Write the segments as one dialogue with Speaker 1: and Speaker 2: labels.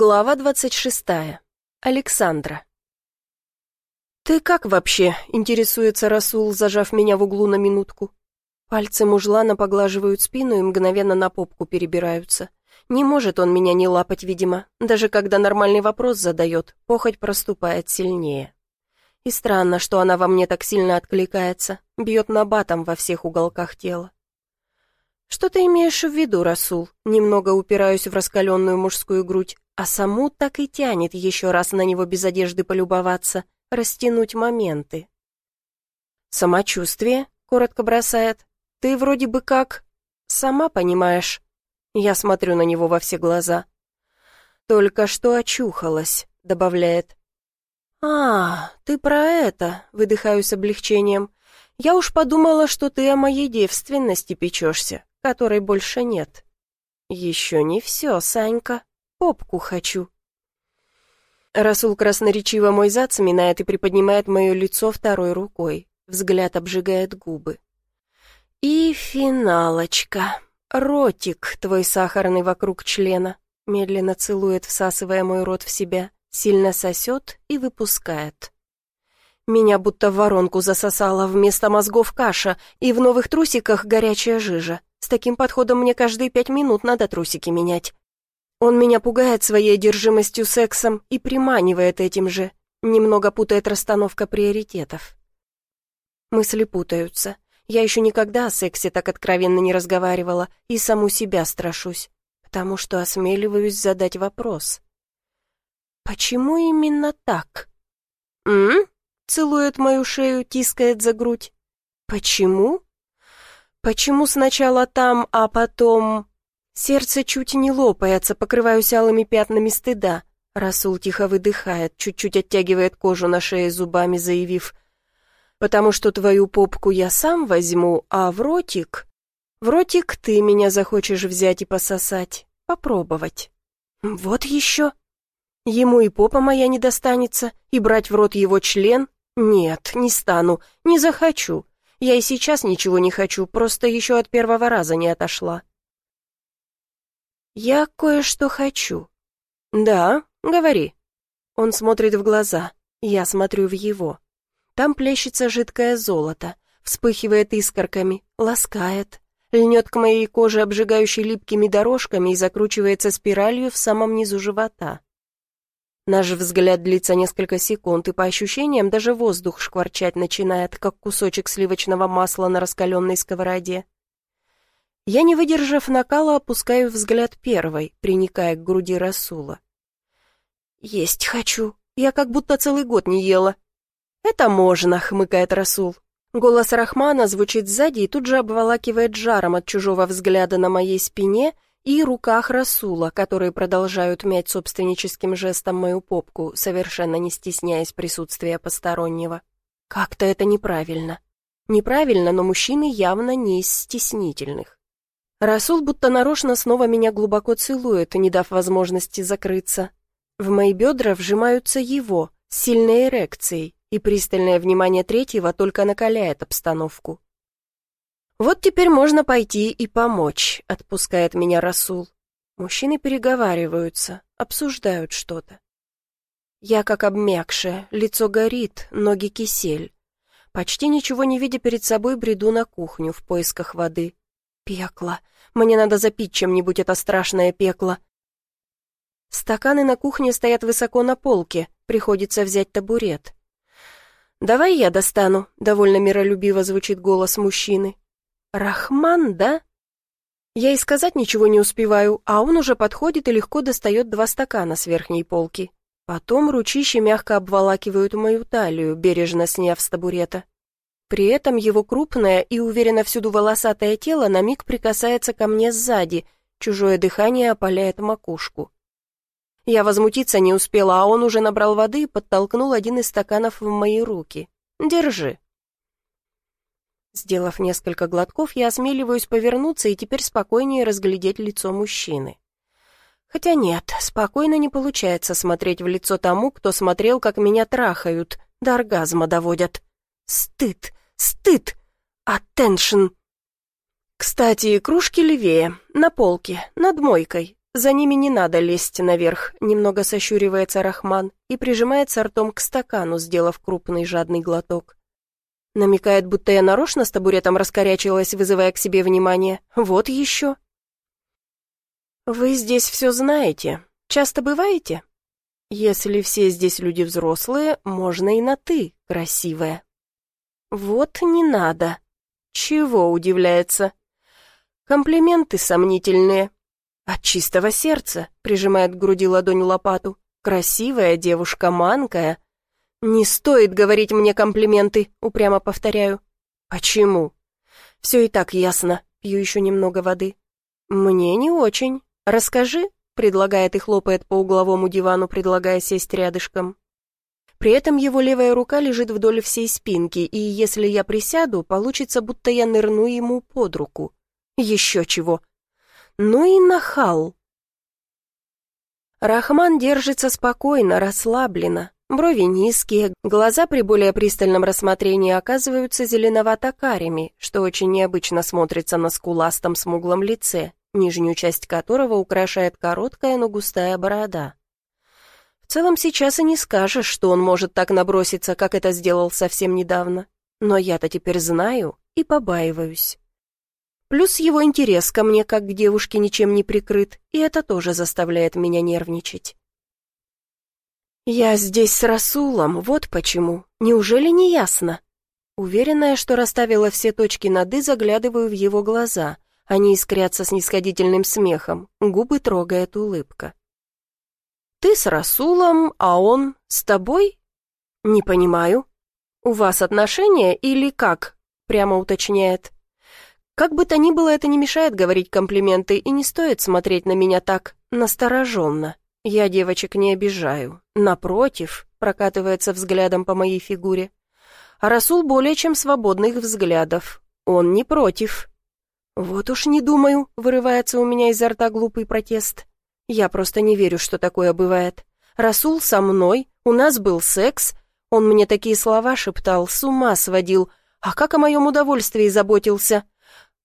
Speaker 1: Глава двадцать шестая. Александра. «Ты как вообще?» — интересуется Расул, зажав меня в углу на минутку. Пальцы мужлана поглаживают спину и мгновенно на попку перебираются. Не может он меня не лапать, видимо. Даже когда нормальный вопрос задает, похоть проступает сильнее. И странно, что она во мне так сильно откликается, бьет набатом во всех уголках тела. «Что ты имеешь в виду, Расул?» Немного упираюсь в раскаленную мужскую грудь, а саму так и тянет еще раз на него без одежды полюбоваться, растянуть моменты. «Самочувствие?» — коротко бросает. «Ты вроде бы как... Сама понимаешь». Я смотрю на него во все глаза. «Только что очухалась», — добавляет. «А, ты про это», — выдыхаю с облегчением. «Я уж подумала, что ты о моей девственности печешься, которой больше нет». «Еще не все, Санька», Попку хочу». Расул красноречиво мой зад сминает и приподнимает мое лицо второй рукой. Взгляд обжигает губы. «И финалочка. Ротик твой сахарный вокруг члена». Медленно целует, всасывая мой рот в себя, сильно сосет и выпускает. Меня будто в воронку засосало, вместо мозгов каша, и в новых трусиках горячая жижа. С таким подходом мне каждые пять минут надо трусики менять. Он меня пугает своей одержимостью сексом и приманивает этим же, немного путает расстановка приоритетов. Мысли путаются. Я еще никогда о сексе так откровенно не разговаривала и саму себя страшусь, потому что осмеливаюсь задать вопрос. «Почему именно так?» «М?» — целует мою шею, тискает за грудь. «Почему?» «Почему сначала там, а потом...» Сердце чуть не лопается, покрываюсь алыми пятнами стыда. Расул тихо выдыхает, чуть-чуть оттягивает кожу на шее зубами, заявив, «Потому что твою попку я сам возьму, а в ротик...» «В ротик ты меня захочешь взять и пососать, попробовать». «Вот еще...» Ему и попа моя не достанется, и брать в рот его член? Нет, не стану, не захочу. Я и сейчас ничего не хочу, просто еще от первого раза не отошла. «Я кое-что хочу». «Да, говори». Он смотрит в глаза, я смотрю в его. Там плещется жидкое золото, вспыхивает искорками, ласкает, льнет к моей коже обжигающей липкими дорожками и закручивается спиралью в самом низу живота. Наш взгляд длится несколько секунд, и по ощущениям даже воздух шкварчать начинает, как кусочек сливочного масла на раскаленной сковороде. Я, не выдержав накала, опускаю взгляд первой, приникая к груди Расула. «Есть хочу. Я как будто целый год не ела». «Это можно», — хмыкает Расул. Голос Рахмана звучит сзади и тут же обволакивает жаром от чужого взгляда на моей спине и руках Расула, которые продолжают мять собственническим жестом мою попку, совершенно не стесняясь присутствия постороннего. Как-то это неправильно. Неправильно, но мужчины явно не из стеснительных. Расул будто нарочно снова меня глубоко целует, не дав возможности закрыться. В мои бедра вжимаются его, сильной эрекцией, и пристальное внимание третьего только накаляет обстановку. «Вот теперь можно пойти и помочь», — отпускает меня Расул. Мужчины переговариваются, обсуждают что-то. Я как обмякшая, лицо горит, ноги кисель. Почти ничего не видя перед собой, бреду на кухню в поисках воды. Пекло. Мне надо запить чем-нибудь это страшное пекло. Стаканы на кухне стоят высоко на полке, приходится взять табурет. «Давай я достану», — довольно миролюбиво звучит голос мужчины. «Рахман, да?» Я и сказать ничего не успеваю, а он уже подходит и легко достает два стакана с верхней полки. Потом ручищи мягко обволакивают мою талию, бережно сняв с табурета. При этом его крупное и уверенно всюду волосатое тело на миг прикасается ко мне сзади, чужое дыхание опаляет макушку. Я возмутиться не успела, а он уже набрал воды и подтолкнул один из стаканов в мои руки. «Держи». Сделав несколько глотков, я осмеливаюсь повернуться и теперь спокойнее разглядеть лицо мужчины. Хотя нет, спокойно не получается смотреть в лицо тому, кто смотрел, как меня трахают, до оргазма доводят. Стыд, Стыд! Аттеншн! Кстати, кружки левее, на полке, над мойкой. за ними не надо лезть наверх», — немного сощуривается Рахман и прижимается ртом к стакану, сделав крупный жадный глоток. Намекает, будто я нарочно с табуретом раскорячилась, вызывая к себе внимание. Вот еще. «Вы здесь все знаете. Часто бываете?» «Если все здесь люди взрослые, можно и на «ты», красивая». «Вот не надо». «Чего?» — удивляется. «Комплименты сомнительные». «От чистого сердца», — прижимает к груди ладонь лопату. «Красивая девушка, манкая». «Не стоит говорить мне комплименты», — упрямо повторяю. «Почему?» «Все и так ясно. Пью еще немного воды». «Мне не очень. Расскажи», — предлагает и хлопает по угловому дивану, предлагая сесть рядышком. При этом его левая рука лежит вдоль всей спинки, и если я присяду, получится, будто я нырну ему под руку. Еще чего. Ну и нахал. Рахман держится спокойно, расслабленно. Брови низкие, глаза при более пристальном рассмотрении оказываются зеленовато-карими, что очень необычно смотрится на скуластом смуглом лице, нижнюю часть которого украшает короткая, но густая борода. Целом сейчас и не скажешь, что он может так наброситься, как это сделал совсем недавно. Но я-то теперь знаю и побаиваюсь. Плюс его интерес ко мне, как к девушке, ничем не прикрыт, и это тоже заставляет меня нервничать. «Я здесь с Расулом, вот почему. Неужели не ясно?» Уверенная, что расставила все точки над «и», заглядываю в его глаза. Они искрятся снисходительным смехом, губы трогает улыбка. «Ты с Расулом, а он с тобой?» «Не понимаю. У вас отношения или как?» прямо уточняет. Как бы то ни было, это не мешает говорить комплименты, и не стоит смотреть на меня так настороженно. Я девочек не обижаю. Напротив, прокатывается взглядом по моей фигуре. А Расул более чем свободных взглядов. Он не против. Вот уж не думаю, вырывается у меня изо рта глупый протест. Я просто не верю, что такое бывает. Расул со мной, у нас был секс. Он мне такие слова шептал, с ума сводил. А как о моем удовольствии заботился?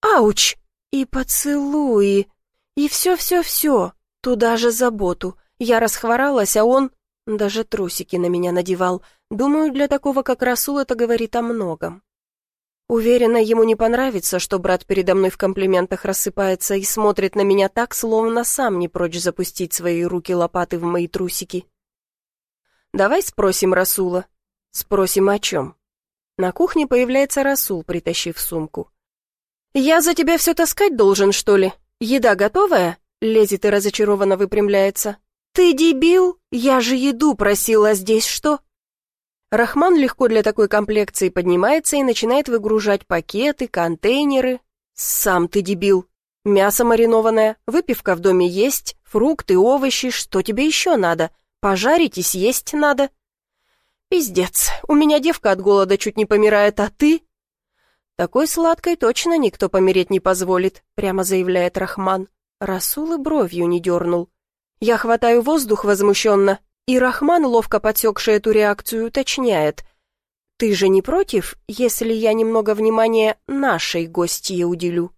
Speaker 1: Ауч! И поцелуи. И все-все-все. Туда же заботу. Я расхворалась, а он даже трусики на меня надевал. Думаю, для такого, как Расул, это говорит о многом. Уверена, ему не понравится, что брат передо мной в комплиментах рассыпается и смотрит на меня так, словно сам не прочь запустить свои руки-лопаты в мои трусики. «Давай спросим Расула». «Спросим о чем?» На кухне появляется Расул, притащив сумку. «Я за тебя все таскать должен, что ли? Еда готовая?» Лезет и разочарованно выпрямляется. «Ты дебил? Я же еду просила, здесь что?» Рахман легко для такой комплекции поднимается и начинает выгружать пакеты, контейнеры. «Сам ты дебил! Мясо маринованное, выпивка в доме есть, фрукты, овощи, что тебе еще надо? Пожарить и съесть надо». «Пиздец, у меня девка от голода чуть не помирает, а ты?» «Такой сладкой точно никто помереть не позволит», прямо заявляет Рахман. Расул и бровью не дернул. Я хватаю воздух возмущенно, и Рахман, ловко подсекший эту реакцию, уточняет. «Ты же не против, если я немного внимания нашей гостье уделю?»